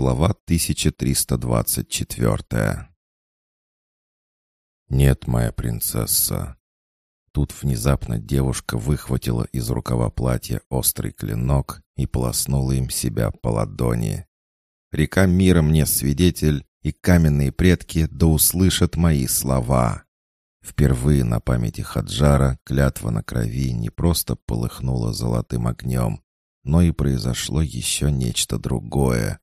Глава 1324 «Нет, моя принцесса». Тут внезапно девушка выхватила из рукава платья острый клинок и полоснула им себя по ладони. «Река мира мне свидетель, и каменные предки да услышат мои слова». Впервые на памяти Хаджара клятва на крови не просто полыхнула золотым огнем, но и произошло еще нечто другое.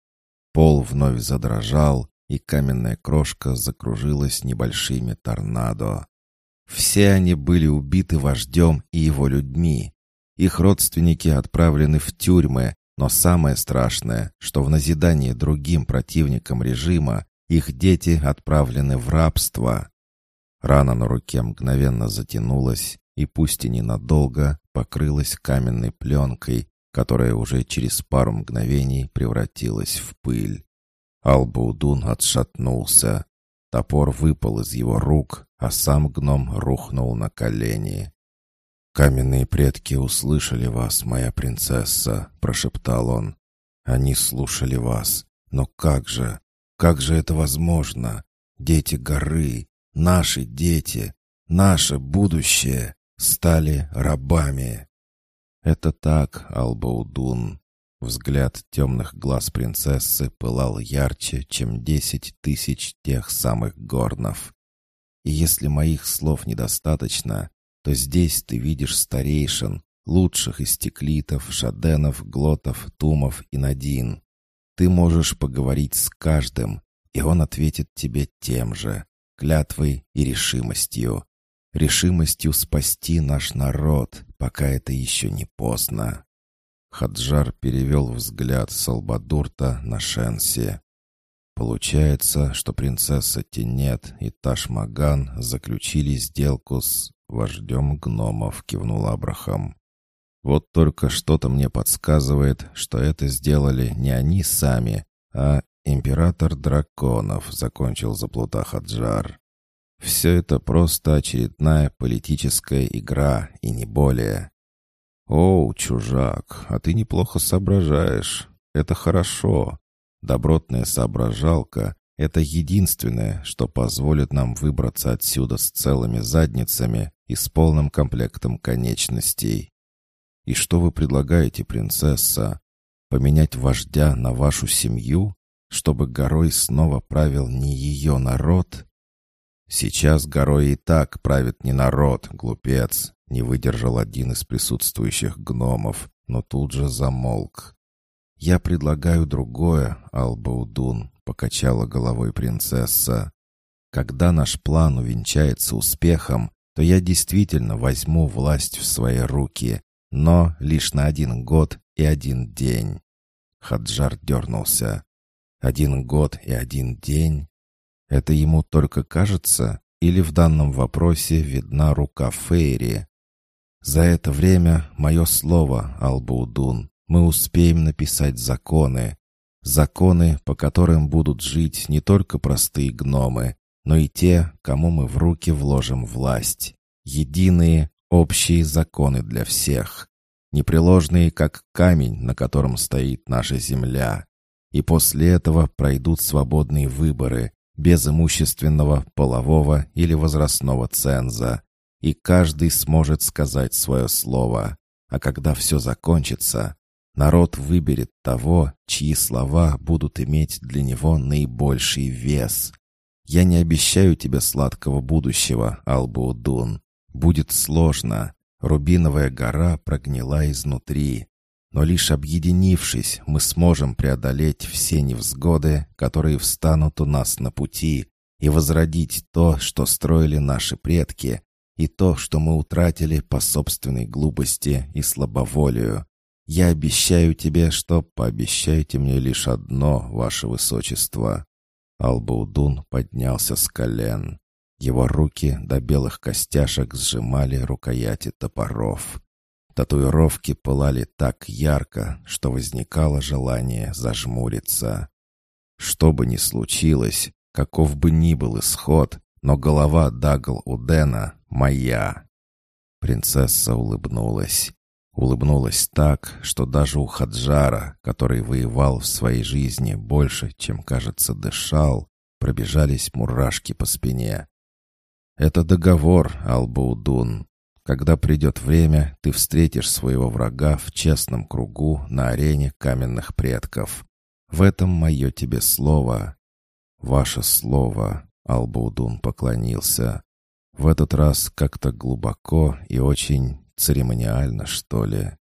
Пол вновь задрожал, и каменная крошка закружилась небольшими торнадо. Все они были убиты вождем и его людьми. Их родственники отправлены в тюрьмы, но самое страшное, что в назидание другим противникам режима их дети отправлены в рабство. Рана на руке мгновенно затянулась и, пусть и ненадолго, покрылась каменной пленкой, которая уже через пару мгновений превратилась в пыль. Албаудун отшатнулся. Топор выпал из его рук, а сам гном рухнул на колени. «Каменные предки услышали вас, моя принцесса», — прошептал он. «Они слушали вас. Но как же? Как же это возможно? Дети горы, Наши дети, наше будущее стали рабами. Это так, Албаудун. Взгляд темных глаз принцессы пылал ярче, чем десять тысяч тех самых горнов. И если моих слов недостаточно, то здесь ты видишь старейшин, лучших из теклитов, шаденов, глотов, тумов и надин. Ты можешь поговорить с каждым, и он ответит тебе тем же клятвой и решимостью. Решимостью спасти наш народ, пока это еще не поздно. Хаджар перевел взгляд Салбадурта на Шенси. Получается, что принцесса Тенет и Ташмаган заключили сделку с вождем гномов, кивнул Абрахам. Вот только что-то мне подсказывает, что это сделали не они сами, а «Император драконов», — закончил заплута Хаджар. «Все это просто очередная политическая игра, и не более». «Оу, чужак, а ты неплохо соображаешь. Это хорошо. Добротная соображалка — это единственное, что позволит нам выбраться отсюда с целыми задницами и с полным комплектом конечностей. И что вы предлагаете, принцесса? Поменять вождя на вашу семью? чтобы горой снова правил не ее народ? Сейчас горой и так правит не народ, глупец, не выдержал один из присутствующих гномов, но тут же замолк. «Я предлагаю другое, Албаудун», — покачала головой принцесса. «Когда наш план увенчается успехом, то я действительно возьму власть в свои руки, но лишь на один год и один день». Хаджар дернулся. Один год и один день? Это ему только кажется, или в данном вопросе видна рука Фейри? За это время, мое слово, Албаудун, мы успеем написать законы. Законы, по которым будут жить не только простые гномы, но и те, кому мы в руки вложим власть. Единые, общие законы для всех. Непреложные, как камень, на котором стоит наша земля и после этого пройдут свободные выборы, без имущественного, полового или возрастного ценза, и каждый сможет сказать свое слово. А когда все закончится, народ выберет того, чьи слова будут иметь для него наибольший вес. Я не обещаю тебе сладкого будущего, Албаудун. Будет сложно. Рубиновая гора прогнила изнутри. Но лишь объединившись, мы сможем преодолеть все невзгоды, которые встанут у нас на пути, и возродить то, что строили наши предки, и то, что мы утратили по собственной глупости и слабоволию. Я обещаю тебе, что пообещайте мне лишь одно, ваше высочество». Албаудун поднялся с колен. Его руки до белых костяшек сжимали рукояти топоров. Татуировки пылали так ярко, что возникало желание зажмуриться. Что бы ни случилось, каков бы ни был исход, но голова Дагл Удена моя. Принцесса улыбнулась. Улыбнулась так, что даже у Хаджара, который воевал в своей жизни больше, чем, кажется, дышал, пробежались мурашки по спине. «Это договор, Албаудун. Когда придет время, ты встретишь своего врага в честном кругу на арене каменных предков. В этом мое тебе слово». «Ваше слово», — Албаудун поклонился. В этот раз как-то глубоко и очень церемониально, что ли.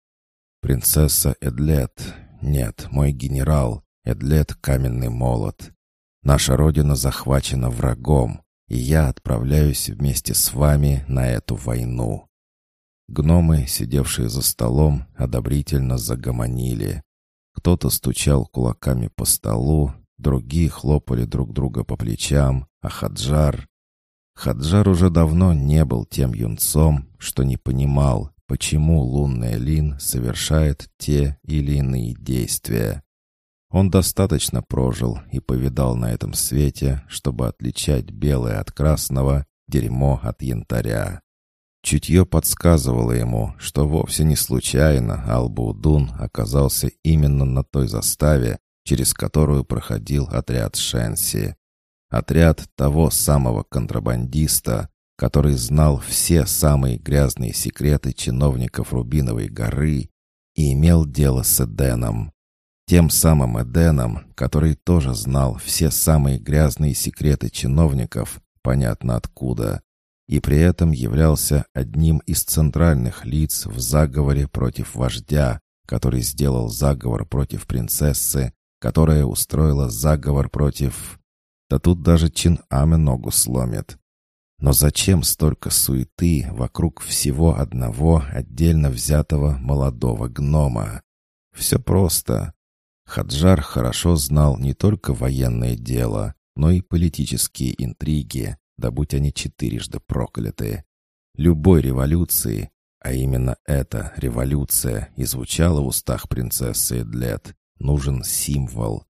«Принцесса Эдлет. Нет, мой генерал. Эдлет — каменный молот. Наша родина захвачена врагом, и я отправляюсь вместе с вами на эту войну». Гномы, сидевшие за столом, одобрительно загомонили. Кто-то стучал кулаками по столу, другие хлопали друг друга по плечам, а Хаджар... Хаджар уже давно не был тем юнцом, что не понимал, почему лунная Лин совершает те или иные действия. Он достаточно прожил и повидал на этом свете, чтобы отличать белое от красного, дерьмо от янтаря. Чутье подсказывало ему, что вовсе не случайно Албудун оказался именно на той заставе, через которую проходил отряд Шенси. Отряд того самого контрабандиста, который знал все самые грязные секреты чиновников Рубиновой горы и имел дело с Эденом. Тем самым Эденом, который тоже знал все самые грязные секреты чиновников, понятно откуда, и при этом являлся одним из центральных лиц в заговоре против вождя, который сделал заговор против принцессы, которая устроила заговор против... Да тут даже Чин Аме ногу сломит. Но зачем столько суеты вокруг всего одного отдельно взятого молодого гнома? Все просто. Хаджар хорошо знал не только военное дело, но и политические интриги, да будь они четырежды прокляты. Любой революции, а именно эта революция и звучала в устах принцессы Эдлет, нужен символ.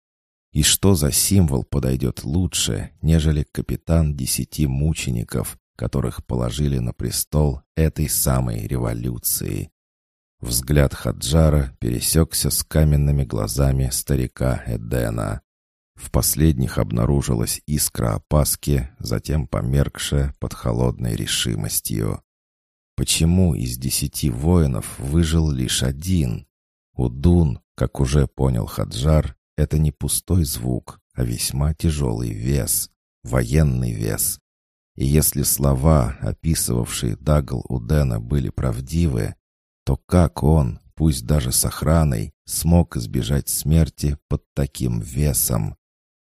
И что за символ подойдет лучше, нежели капитан десяти мучеников, которых положили на престол этой самой революции? Взгляд Хаджара пересекся с каменными глазами старика Эдена. В последних обнаружилась искра опаски, затем померкшая под холодной решимостью. Почему из десяти воинов выжил лишь один? Удун, как уже понял Хаджар, это не пустой звук, а весьма тяжелый вес, военный вес. И если слова, описывавшие Дагл Удена, были правдивы, то как он, пусть даже с охраной, смог избежать смерти под таким весом?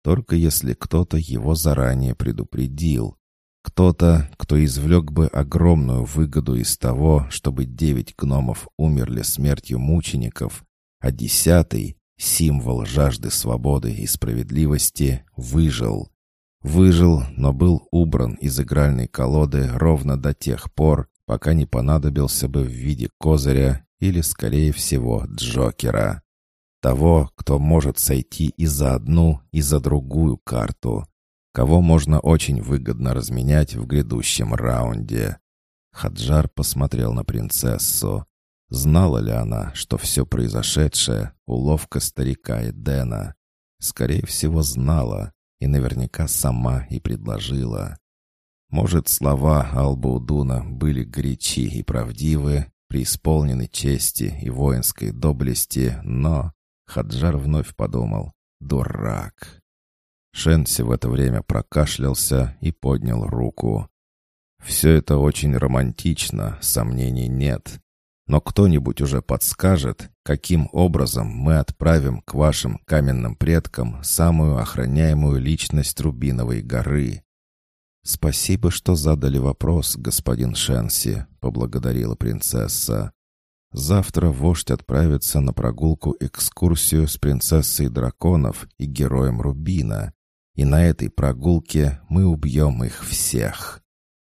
Только если кто-то его заранее предупредил. Кто-то, кто извлек бы огромную выгоду из того, чтобы девять гномов умерли смертью мучеников, а десятый, символ жажды свободы и справедливости, выжил. Выжил, но был убран из игральной колоды ровно до тех пор, пока не понадобился бы в виде козыря или, скорее всего, Джокера. Того, кто может сойти и за одну, и за другую карту. Кого можно очень выгодно разменять в грядущем раунде. Хаджар посмотрел на принцессу. Знала ли она, что все произошедшее — уловка старика и Дэна? Скорее всего, знала, и наверняка сама и предложила. Может, слова Албаудуна были горячи и правдивы, преисполнены чести и воинской доблести, но Хаджар вновь подумал «Дурак». Шенси в это время прокашлялся и поднял руку. «Все это очень романтично, сомнений нет. Но кто-нибудь уже подскажет, каким образом мы отправим к вашим каменным предкам самую охраняемую личность Рубиновой горы?» «Спасибо, что задали вопрос, господин Шенси», — поблагодарила принцесса. Завтра вождь отправится на прогулку-экскурсию с принцессой драконов и героем Рубина. И на этой прогулке мы убьем их всех.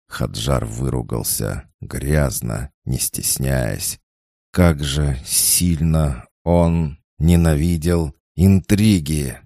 Хаджар выругался, грязно, не стесняясь. Как же сильно он ненавидел интриги!